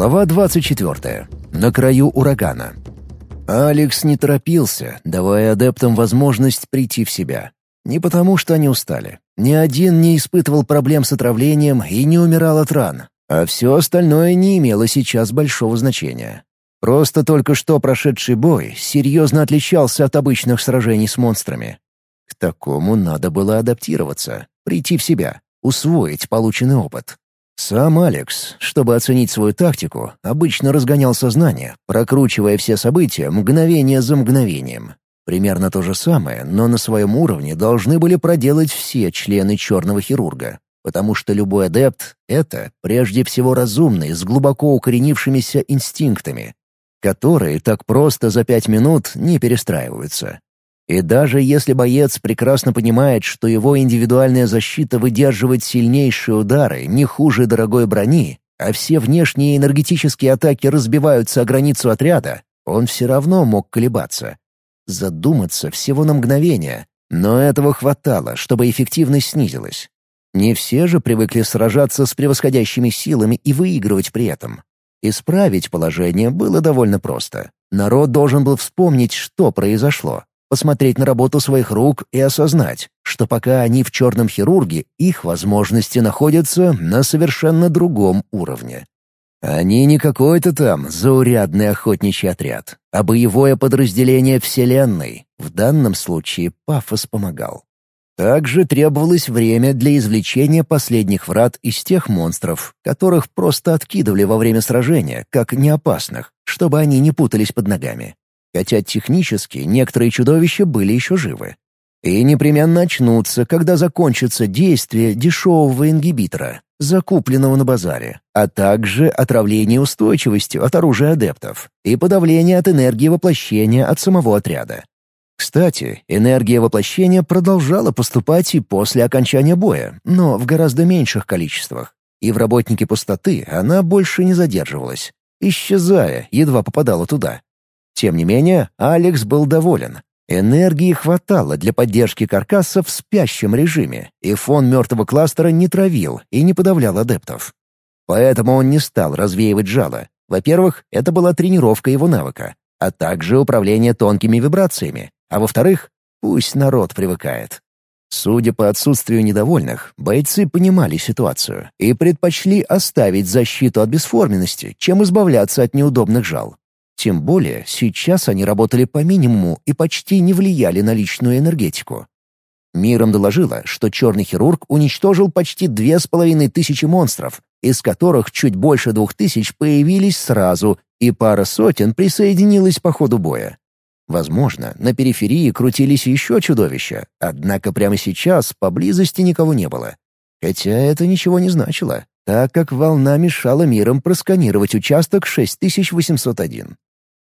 Глава 24. На краю урагана. Алекс не торопился, давая адептам возможность прийти в себя. Не потому, что они устали. Ни один не испытывал проблем с отравлением и не умирал от ран, а все остальное не имело сейчас большого значения. Просто только что прошедший бой серьезно отличался от обычных сражений с монстрами. К такому надо было адаптироваться, прийти в себя, усвоить полученный опыт. Сам Алекс, чтобы оценить свою тактику, обычно разгонял сознание, прокручивая все события мгновение за мгновением. Примерно то же самое, но на своем уровне должны были проделать все члены черного хирурга, потому что любой адепт — это, прежде всего, разумный, с глубоко укоренившимися инстинктами, которые так просто за пять минут не перестраиваются. И даже если боец прекрасно понимает, что его индивидуальная защита выдерживает сильнейшие удары не хуже дорогой брони, а все внешние энергетические атаки разбиваются о границу отряда, он все равно мог колебаться. Задуматься всего на мгновение, но этого хватало, чтобы эффективность снизилась. Не все же привыкли сражаться с превосходящими силами и выигрывать при этом. Исправить положение было довольно просто. Народ должен был вспомнить, что произошло, посмотреть на работу своих рук и осознать, что пока они в черном хирурге, их возможности находятся на совершенно другом уровне. Они не какой-то там заурядный охотничий отряд, а боевое подразделение Вселенной. В данном случае пафос помогал. Также требовалось время для извлечения последних врат из тех монстров, которых просто откидывали во время сражения, как неопасных, чтобы они не путались под ногами хотя технически некоторые чудовища были еще живы. И непременно очнутся, когда закончится действие дешевого ингибитора, закупленного на базаре, а также отравление устойчивостью от оружия адептов и подавление от энергии воплощения от самого отряда. Кстати, энергия воплощения продолжала поступать и после окончания боя, но в гораздо меньших количествах, и в работнике пустоты она больше не задерживалась, исчезая, едва попадала туда. Тем не менее, Алекс был доволен. Энергии хватало для поддержки каркаса в спящем режиме, и фон мертвого кластера не травил и не подавлял адептов. Поэтому он не стал развеивать жало. Во-первых, это была тренировка его навыка, а также управление тонкими вибрациями. А во-вторых, пусть народ привыкает. Судя по отсутствию недовольных, бойцы понимали ситуацию и предпочли оставить защиту от бесформенности, чем избавляться от неудобных жал. Тем более, сейчас они работали по минимуму и почти не влияли на личную энергетику. Миром доложила, что черный хирург уничтожил почти две с половиной тысячи монстров, из которых чуть больше двух тысяч появились сразу, и пара сотен присоединилась по ходу боя. Возможно, на периферии крутились еще чудовища, однако прямо сейчас поблизости никого не было. Хотя это ничего не значило, так как волна мешала миром просканировать участок 6801.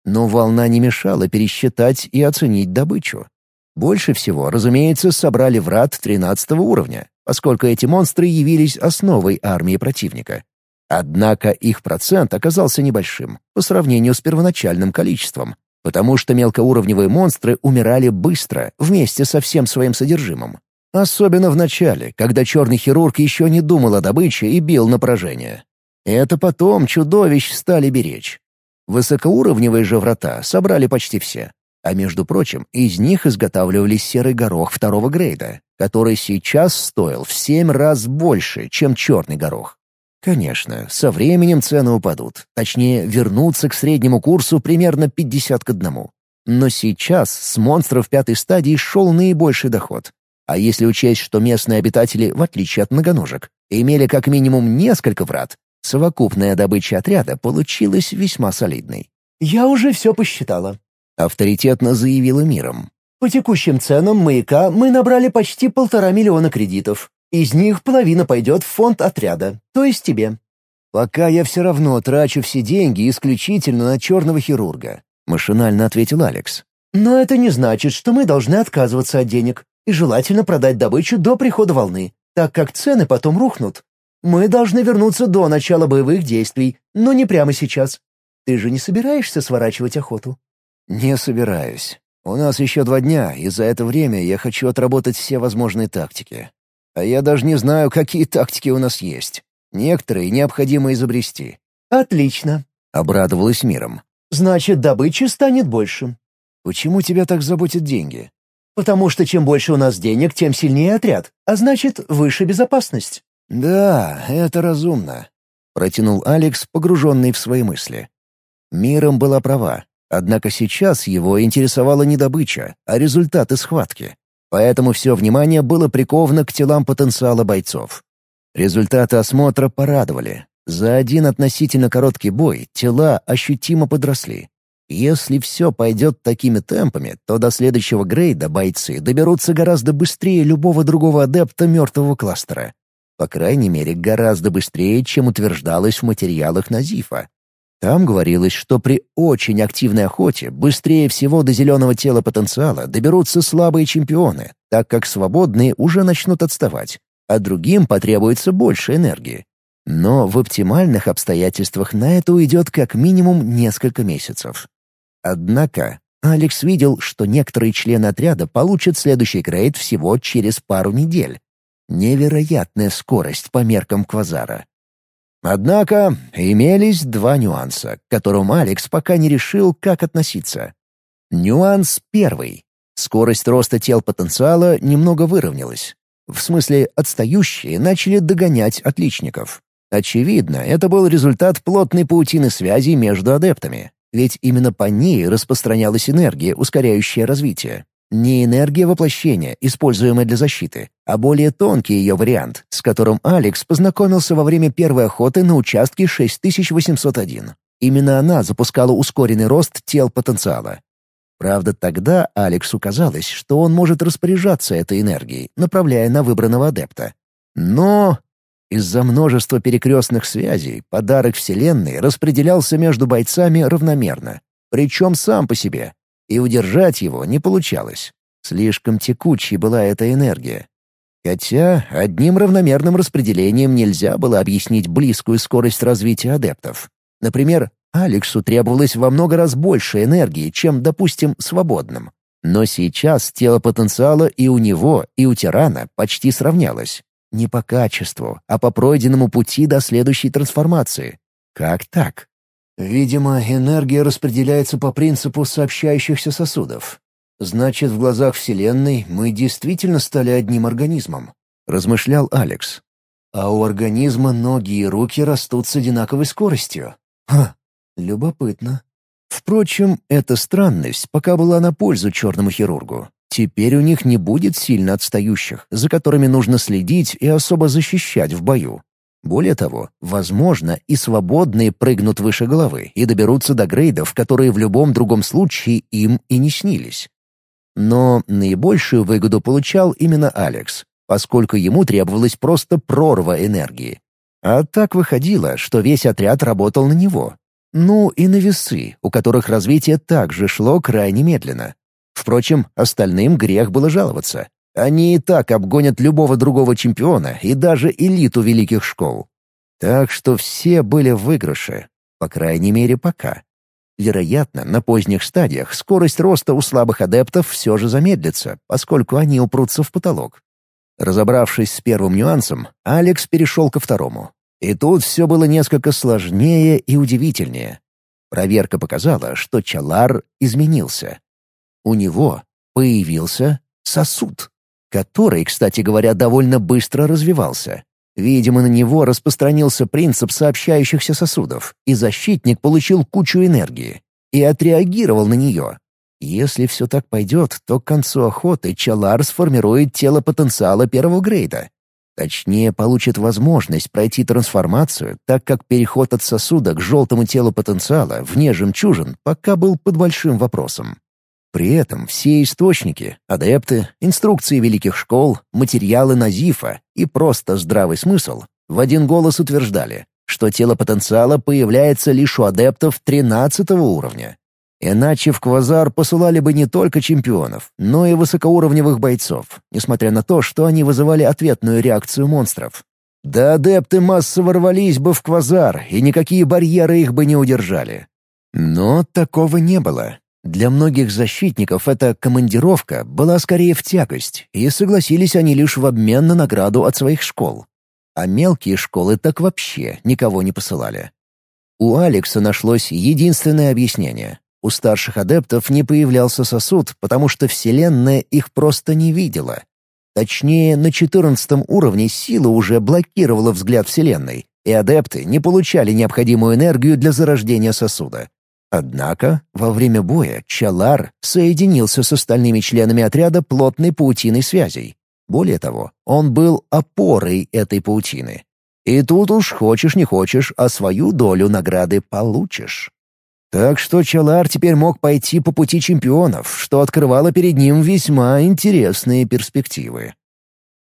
Но волна не мешала пересчитать и оценить добычу. Больше всего, разумеется, собрали врат 13 уровня, поскольку эти монстры явились основой армии противника. Однако их процент оказался небольшим по сравнению с первоначальным количеством, потому что мелкоуровневые монстры умирали быстро вместе со всем своим содержимым. Особенно в начале, когда черный хирург еще не думал о добыче и бил на поражение. Это потом чудовищ стали беречь. Высокоуровневые же врата собрали почти все. А между прочим, из них изготавливались серый горох второго грейда, который сейчас стоил в семь раз больше, чем черный горох. Конечно, со временем цены упадут, точнее, вернутся к среднему курсу примерно 50 к 1. Но сейчас с монстров пятой стадии шел наибольший доход. А если учесть, что местные обитатели, в отличие от многоножек, имели как минимум несколько врат, Совокупная добыча отряда получилась весьма солидной. «Я уже все посчитала», — авторитетно заявила миром. «По текущим ценам маяка мы набрали почти полтора миллиона кредитов. Из них половина пойдет в фонд отряда, то есть тебе». «Пока я все равно трачу все деньги исключительно на черного хирурга», — машинально ответил Алекс. «Но это не значит, что мы должны отказываться от денег, и желательно продать добычу до прихода волны, так как цены потом рухнут. Мы должны вернуться до начала боевых действий, но не прямо сейчас. Ты же не собираешься сворачивать охоту?» «Не собираюсь. У нас еще два дня, и за это время я хочу отработать все возможные тактики. А я даже не знаю, какие тактики у нас есть. Некоторые необходимо изобрести». «Отлично. — обрадовалась миром. «Значит, добычи станет больше». «Почему тебя так заботят деньги?» «Потому что чем больше у нас денег, тем сильнее отряд, а значит, выше безопасность». «Да, это разумно», — протянул Алекс, погруженный в свои мысли. Миром была права, однако сейчас его интересовала не добыча, а результаты схватки. Поэтому все внимание было приковано к телам потенциала бойцов. Результаты осмотра порадовали. За один относительно короткий бой тела ощутимо подросли. Если все пойдет такими темпами, то до следующего грейда бойцы доберутся гораздо быстрее любого другого адепта мертвого кластера. По крайней мере, гораздо быстрее, чем утверждалось в материалах Назифа. Там говорилось, что при очень активной охоте быстрее всего до зеленого тела потенциала доберутся слабые чемпионы, так как свободные уже начнут отставать, а другим потребуется больше энергии. Но в оптимальных обстоятельствах на это уйдет как минимум несколько месяцев. Однако Алекс видел, что некоторые члены отряда получат следующий грейд всего через пару недель. Невероятная скорость по меркам Квазара. Однако имелись два нюанса, к которым Алекс пока не решил, как относиться. Нюанс первый. Скорость роста тел потенциала немного выровнялась. В смысле, отстающие начали догонять отличников. Очевидно, это был результат плотной паутины связей между адептами, ведь именно по ней распространялась энергия, ускоряющая развитие. Не энергия воплощения, используемая для защиты, а более тонкий ее вариант, с которым Алекс познакомился во время первой охоты на участке 6801. Именно она запускала ускоренный рост тел потенциала. Правда, тогда Алексу казалось, что он может распоряжаться этой энергией, направляя на выбранного адепта. Но из-за множества перекрестных связей подарок Вселенной распределялся между бойцами равномерно, причем сам по себе, и удержать его не получалось. Слишком текучей была эта энергия. Хотя одним равномерным распределением нельзя было объяснить близкую скорость развития адептов. Например, Алексу требовалось во много раз больше энергии, чем, допустим, свободным. Но сейчас тело потенциала и у него, и у тирана почти сравнялось. Не по качеству, а по пройденному пути до следующей трансформации. Как так? Видимо, энергия распределяется по принципу сообщающихся сосудов. Значит, в глазах Вселенной мы действительно стали одним организмом, размышлял Алекс. А у организма ноги и руки растут с одинаковой скоростью. Ха, любопытно. Впрочем, эта странность пока была на пользу черному хирургу. Теперь у них не будет сильно отстающих, за которыми нужно следить и особо защищать в бою. Более того, возможно, и свободные прыгнут выше головы и доберутся до грейдов, которые в любом другом случае им и не снились. Но наибольшую выгоду получал именно Алекс, поскольку ему требовалась просто прорва энергии. А так выходило, что весь отряд работал на него. Ну и на весы, у которых развитие также шло крайне медленно. Впрочем, остальным грех было жаловаться. Они и так обгонят любого другого чемпиона и даже элиту великих школ. Так что все были в выигрыше, по крайней мере пока. Вероятно, на поздних стадиях скорость роста у слабых адептов все же замедлится, поскольку они упрутся в потолок. Разобравшись с первым нюансом, Алекс перешел ко второму. И тут все было несколько сложнее и удивительнее. Проверка показала, что Чалар изменился. У него появился сосуд, который, кстати говоря, довольно быстро развивался. Видимо, на него распространился принцип сообщающихся сосудов, и защитник получил кучу энергии и отреагировал на нее. Если все так пойдет, то к концу охоты Чалар сформирует тело потенциала первого грейда. Точнее, получит возможность пройти трансформацию, так как переход от сосуда к желтому телу потенциала вне жемчужин пока был под большим вопросом. При этом все источники, адепты, инструкции великих школ, материалы Назифа и просто здравый смысл в один голос утверждали, что тело потенциала появляется лишь у адептов 13 уровня. Иначе в Квазар посылали бы не только чемпионов, но и высокоуровневых бойцов, несмотря на то, что они вызывали ответную реакцию монстров. Да адепты массово рвались бы в Квазар, и никакие барьеры их бы не удержали. Но такого не было. Для многих защитников эта командировка была скорее в тягость, и согласились они лишь в обмен на награду от своих школ. А мелкие школы так вообще никого не посылали. У Алекса нашлось единственное объяснение. У старших адептов не появлялся сосуд, потому что Вселенная их просто не видела. Точнее, на четырнадцатом уровне сила уже блокировала взгляд Вселенной, и адепты не получали необходимую энергию для зарождения сосуда. Однако, во время боя Чалар соединился с остальными членами отряда плотной паутиной связей. Более того, он был опорой этой паутины. И тут уж хочешь не хочешь, а свою долю награды получишь. Так что Чалар теперь мог пойти по пути чемпионов, что открывало перед ним весьма интересные перспективы.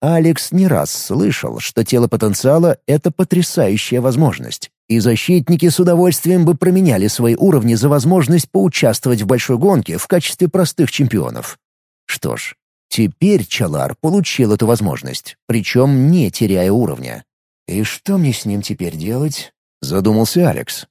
Алекс не раз слышал, что тело потенциала — это потрясающая возможность, и защитники с удовольствием бы променяли свои уровни за возможность поучаствовать в большой гонке в качестве простых чемпионов. Что ж, теперь Чалар получил эту возможность, причем не теряя уровня. «И что мне с ним теперь делать?» — задумался Алекс.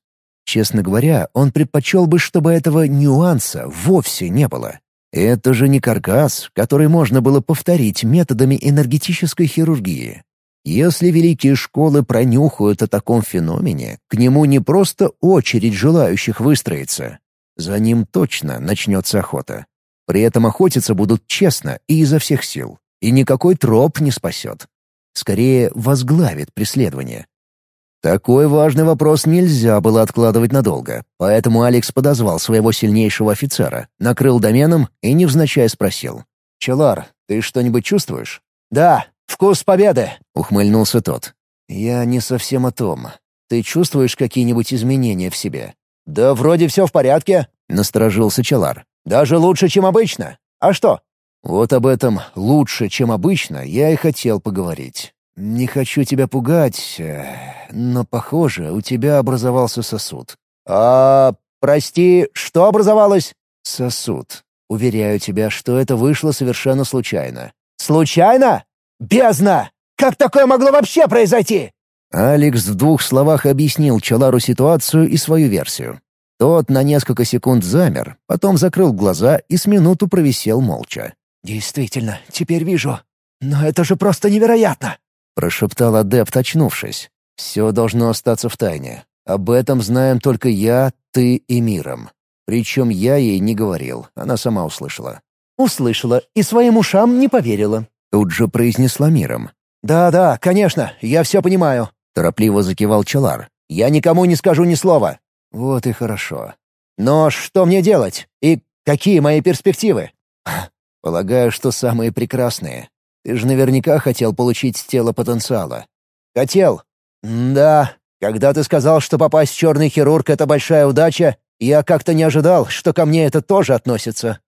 Честно говоря, он предпочел бы, чтобы этого нюанса вовсе не было. Это же не каркас, который можно было повторить методами энергетической хирургии. Если великие школы пронюхают о таком феномене, к нему не просто очередь желающих выстроится. За ним точно начнется охота. При этом охотиться будут честно и изо всех сил. И никакой троп не спасет. Скорее, возглавит преследование. Такой важный вопрос нельзя было откладывать надолго, поэтому Алекс подозвал своего сильнейшего офицера, накрыл доменом и невзначай спросил. «Челар, ты что-нибудь чувствуешь?» «Да, вкус победы!» — ухмыльнулся тот. «Я не совсем о том. Ты чувствуешь какие-нибудь изменения в себе?» «Да вроде все в порядке», — насторожился Челар. «Даже лучше, чем обычно. А что?» «Вот об этом лучше, чем обычно, я и хотел поговорить. «Не хочу тебя пугать, э, но, похоже, у тебя образовался сосуд». «А, прости, что образовалось?» «Сосуд. Уверяю тебя, что это вышло совершенно случайно». «Случайно? Бездна! Как такое могло вообще произойти?» Алекс в двух словах объяснил Чалару ситуацию и свою версию. Тот на несколько секунд замер, потом закрыл глаза и с минуту провисел молча. «Действительно, теперь вижу. Но это же просто невероятно!» прошептал адепт, очнувшись. «Все должно остаться в тайне. Об этом знаем только я, ты и Миром. Причем я ей не говорил, она сама услышала». «Услышала и своим ушам не поверила», — тут же произнесла Миром. «Да-да, конечно, я все понимаю», — торопливо закивал Челар. «Я никому не скажу ни слова». «Вот и хорошо». «Но что мне делать? И какие мои перспективы?» «Полагаю, что самые прекрасные. Ты же наверняка хотел получить тело потенциала. Хотел. да. Когда ты сказал, что попасть в черный хирург — это большая удача, я как-то не ожидал, что ко мне это тоже относится.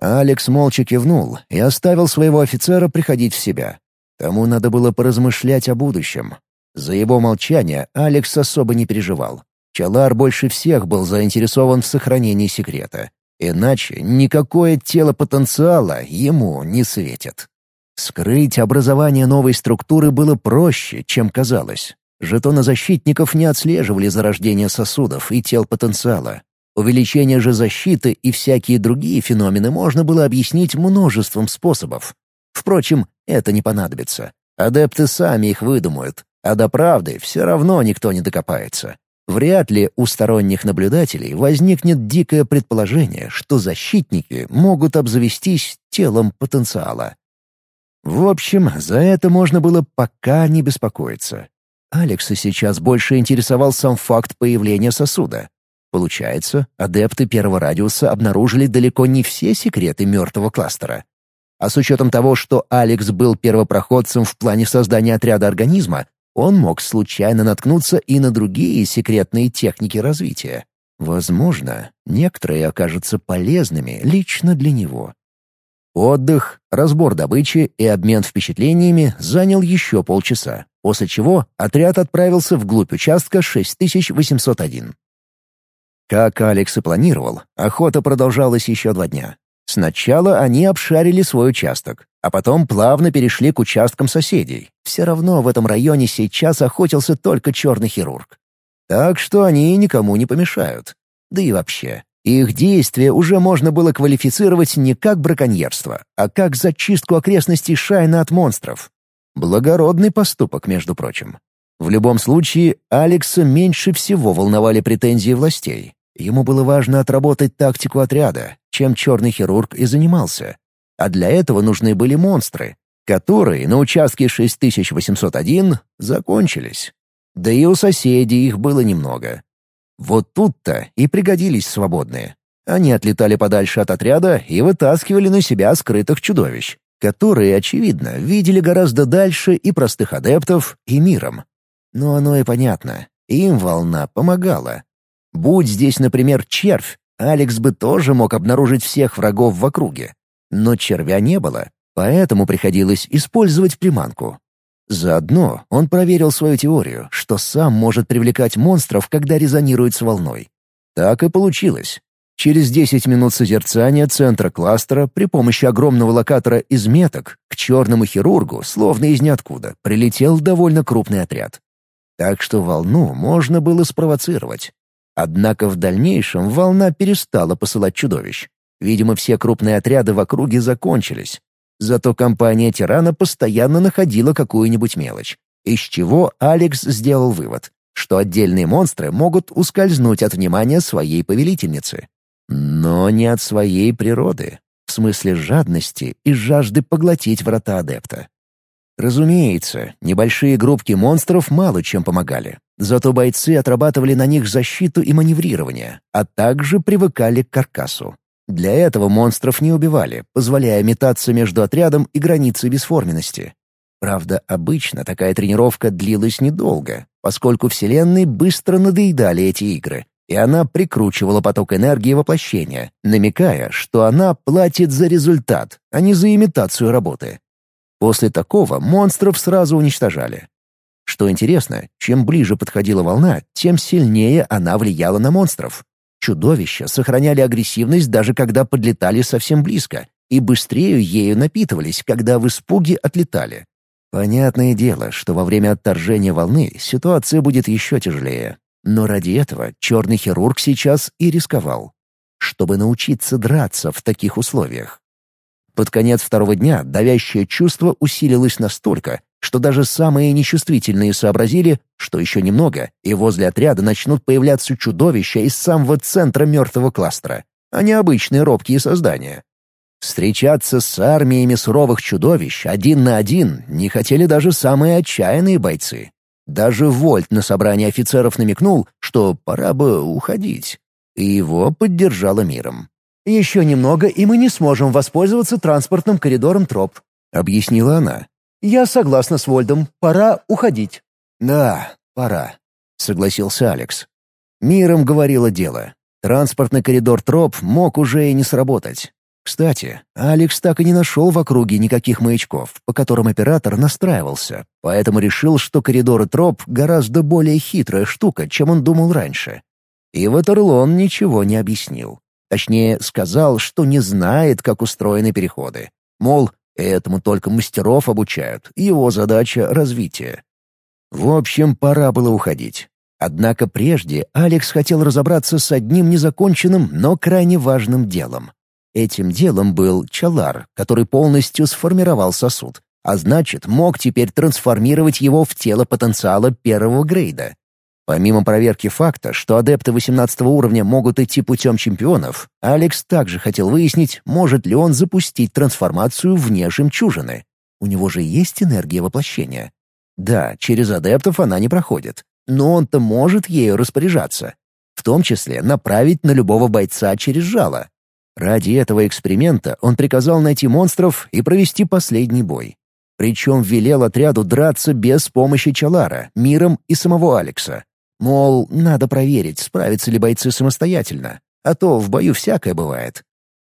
Алекс молча кивнул и оставил своего офицера приходить в себя. Тому надо было поразмышлять о будущем. За его молчание Алекс особо не переживал. Чалар больше всех был заинтересован в сохранении секрета. Иначе никакое тело потенциала ему не светит. Скрыть образование новой структуры было проще, чем казалось. Жетоны защитников не отслеживали зарождение сосудов и тел потенциала. Увеличение же защиты и всякие другие феномены можно было объяснить множеством способов. Впрочем, это не понадобится. Адепты сами их выдумают, а до правды все равно никто не докопается. Вряд ли у сторонних наблюдателей возникнет дикое предположение, что защитники могут обзавестись телом потенциала. В общем, за это можно было пока не беспокоиться. Алекса сейчас больше интересовал сам факт появления сосуда. Получается, адепты первого радиуса обнаружили далеко не все секреты мертвого кластера. А с учетом того, что Алекс был первопроходцем в плане создания отряда организма, он мог случайно наткнуться и на другие секретные техники развития. Возможно, некоторые окажутся полезными лично для него. Отдых, разбор добычи и обмен впечатлениями занял еще полчаса, после чего отряд отправился вглубь участка 6801. Как Алекс и планировал, охота продолжалась еще два дня. Сначала они обшарили свой участок, а потом плавно перешли к участкам соседей. Все равно в этом районе сейчас охотился только черный хирург. Так что они никому не помешают. Да и вообще, их действия уже можно было квалифицировать не как браконьерство, а как зачистку окрестностей Шайна от монстров. Благородный поступок, между прочим. В любом случае, Алекса меньше всего волновали претензии властей. Ему было важно отработать тактику отряда, чем черный хирург и занимался. А для этого нужны были монстры, которые на участке 6801 закончились. Да и у соседей их было немного. Вот тут-то и пригодились свободные. Они отлетали подальше от отряда и вытаскивали на себя скрытых чудовищ, которые, очевидно, видели гораздо дальше и простых адептов, и миром. Но оно и понятно. Им волна помогала. Будь здесь, например, червь, Алекс бы тоже мог обнаружить всех врагов в округе. Но червя не было, поэтому приходилось использовать приманку. Заодно он проверил свою теорию, что сам может привлекать монстров, когда резонирует с волной. Так и получилось. Через 10 минут созерцания центра кластера при помощи огромного локатора из меток к черному хирургу, словно из ниоткуда, прилетел довольно крупный отряд. Так что волну можно было спровоцировать. Однако в дальнейшем волна перестала посылать чудовищ. Видимо, все крупные отряды в округе закончились. Зато компания тирана постоянно находила какую-нибудь мелочь. Из чего Алекс сделал вывод, что отдельные монстры могут ускользнуть от внимания своей повелительницы. Но не от своей природы, в смысле жадности и жажды поглотить врата адепта. Разумеется, небольшие группки монстров мало чем помогали. Зато бойцы отрабатывали на них защиту и маневрирование, а также привыкали к каркасу. Для этого монстров не убивали, позволяя метаться между отрядом и границей бесформенности. Правда, обычно такая тренировка длилась недолго, поскольку Вселенной быстро надоедали эти игры, и она прикручивала поток энергии воплощения, намекая, что она платит за результат, а не за имитацию работы. После такого монстров сразу уничтожали. Что интересно, чем ближе подходила волна, тем сильнее она влияла на монстров. Чудовища сохраняли агрессивность даже когда подлетали совсем близко, и быстрее ею напитывались, когда в испуге отлетали. Понятное дело, что во время отторжения волны ситуация будет еще тяжелее. Но ради этого черный хирург сейчас и рисковал. Чтобы научиться драться в таких условиях. Под конец второго дня давящее чувство усилилось настолько, что даже самые нечувствительные сообразили, что еще немного, и возле отряда начнут появляться чудовища из самого центра мертвого кластера, а не обычные робкие создания. Встречаться с армиями суровых чудовищ один на один не хотели даже самые отчаянные бойцы. Даже Вольт на собрании офицеров намекнул, что пора бы уходить, и его поддержала миром. «Еще немного, и мы не сможем воспользоваться транспортным коридором троп», — объяснила она. «Я согласна с Вольдом. Пора уходить». «Да, пора», — согласился Алекс. Миром говорило дело. Транспортный коридор троп мог уже и не сработать. Кстати, Алекс так и не нашел в округе никаких маячков, по которым оператор настраивался, поэтому решил, что коридоры троп гораздо более хитрая штука, чем он думал раньше. И Ватерлон ничего не объяснил. Точнее, сказал, что не знает, как устроены переходы. Мол, этому только мастеров обучают, его задача — развитие. В общем, пора было уходить. Однако прежде Алекс хотел разобраться с одним незаконченным, но крайне важным делом. Этим делом был Чалар, который полностью сформировал сосуд, а значит, мог теперь трансформировать его в тело потенциала первого грейда. Помимо проверки факта, что адепты 18 уровня могут идти путем чемпионов, Алекс также хотел выяснить, может ли он запустить трансформацию вне жемчужины. У него же есть энергия воплощения. Да, через адептов она не проходит, но он-то может ею распоряжаться. В том числе направить на любого бойца через жало. Ради этого эксперимента он приказал найти монстров и провести последний бой. Причем велел отряду драться без помощи Чалара, Миром и самого Алекса. Мол, надо проверить, справятся ли бойцы самостоятельно, а то в бою всякое бывает.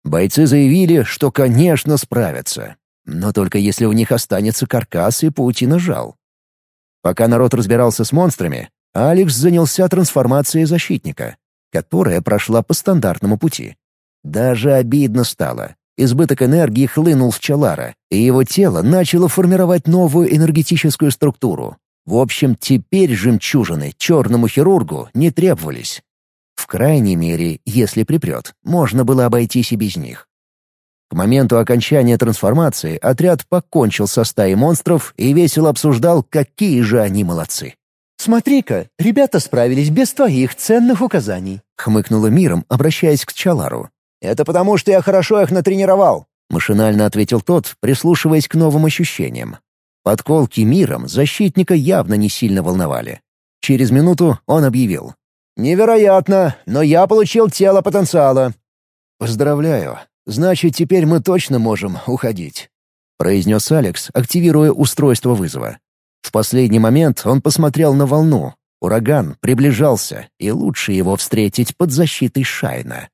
Бойцы заявили, что, конечно, справятся, но только если у них останется каркас и паутина жал. Пока народ разбирался с монстрами, Алекс занялся трансформацией защитника, которая прошла по стандартному пути. Даже обидно стало. Избыток энергии хлынул в Чалара, и его тело начало формировать новую энергетическую структуру, в общем, теперь жемчужины черному хирургу не требовались. В крайней мере, если припрет, можно было обойтись и без них. К моменту окончания трансформации отряд покончил со стаей монстров и весело обсуждал, какие же они молодцы. «Смотри-ка, ребята справились без твоих ценных указаний», — хмыкнула миром, обращаясь к Чалару. «Это потому, что я хорошо их натренировал», — машинально ответил тот, прислушиваясь к новым ощущениям. Подколки миром защитника явно не сильно волновали. Через минуту он объявил. «Невероятно, но я получил тело потенциала». «Поздравляю. Значит, теперь мы точно можем уходить», — произнес Алекс, активируя устройство вызова. В последний момент он посмотрел на волну. Ураган приближался, и лучше его встретить под защитой Шайна.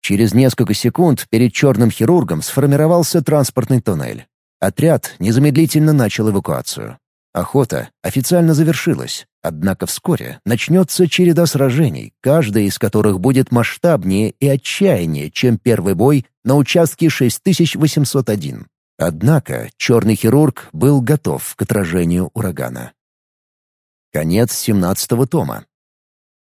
Через несколько секунд перед черным хирургом сформировался транспортный туннель. Отряд незамедлительно начал эвакуацию. Охота официально завершилась, однако вскоре начнется череда сражений, каждая из которых будет масштабнее и отчаяннее, чем первый бой на участке 6801. Однако черный хирург был готов к отражению урагана. Конец 17 тома.